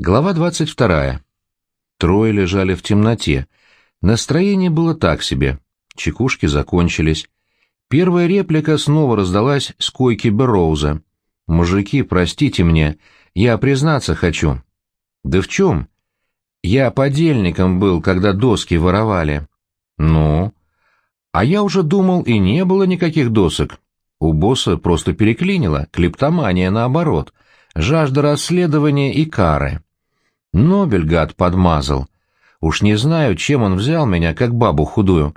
Глава двадцать вторая. Трое лежали в темноте. Настроение было так себе. Чекушки закончились. Первая реплика снова раздалась с койки Берроуза. «Мужики, простите мне, я признаться хочу». «Да в чем?» «Я подельником был, когда доски воровали». «Ну?» «А я уже думал, и не было никаких досок. У босса просто переклинило, клептомания наоборот, жажда расследования и кары». Нобель, гад, подмазал. Уж не знаю, чем он взял меня, как бабу худую.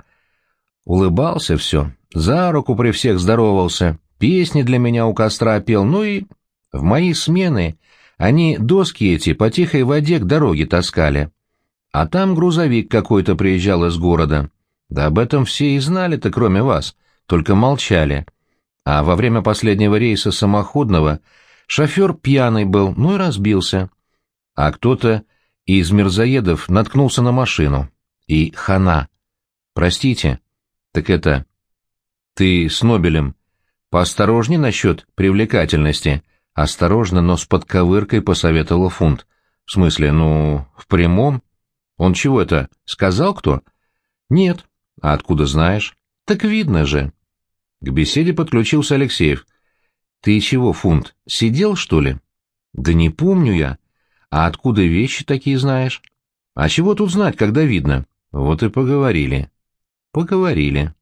Улыбался все, за руку при всех здоровался, песни для меня у костра пел, ну и... В мои смены они доски эти по тихой воде к дороге таскали. А там грузовик какой-то приезжал из города. Да об этом все и знали-то, кроме вас, только молчали. А во время последнего рейса самоходного шофер пьяный был, ну и разбился а кто-то из мерзоедов наткнулся на машину. И хана. Простите. Так это... Ты с Нобелем. Поосторожней насчет привлекательности. Осторожно, но с подковыркой посоветовал Фунт. В смысле, ну, в прямом? Он чего это, сказал кто? Нет. А откуда знаешь? Так видно же. К беседе подключился Алексеев. Ты чего, Фунт, сидел, что ли? Да не помню я. А откуда вещи такие знаешь? А чего тут знать, когда видно? Вот и поговорили. Поговорили.